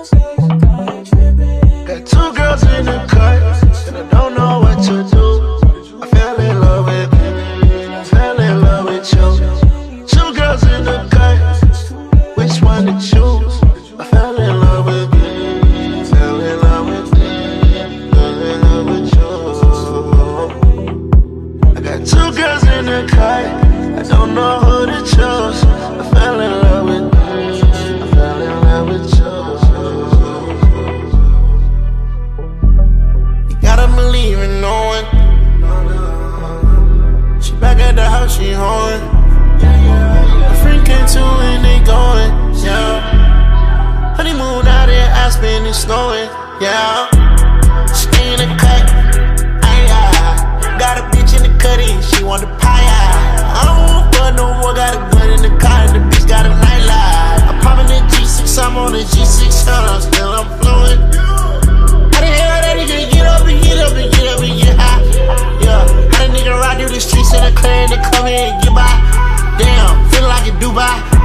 Got two girls in the cut, and I don't know what to do. I fell in love with, fell in love with you. Two girls in the cut, which one to choose? Gotta no one. She back at the house, she hoeing. My friend came too and they going, yeah. Honeymoon out in Aspen, it's snowing, yeah. Stay in the cut, aye, aye. Got a bitch in the cutty, she want the pie, come here and get by? Damn, feel like a Dubai.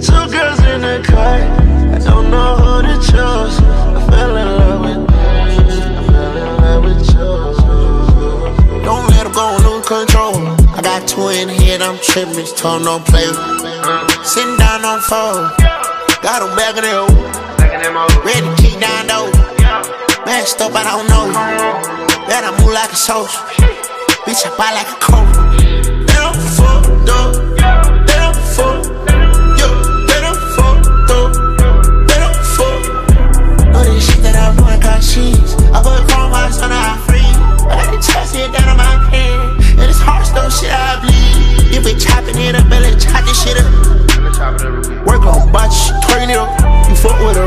Two girls in the cut, I don't know who to choose. I fell in love with you, I fell in love with you. Don't let them go, lose control. I got two in head, I'm tripping, told don't play. Sitting down on phone, got them back in the. Ready to kick down though. Messed up, I don't know. Bet I move like a soldier. Bitch, I buy like a coat. fuck with a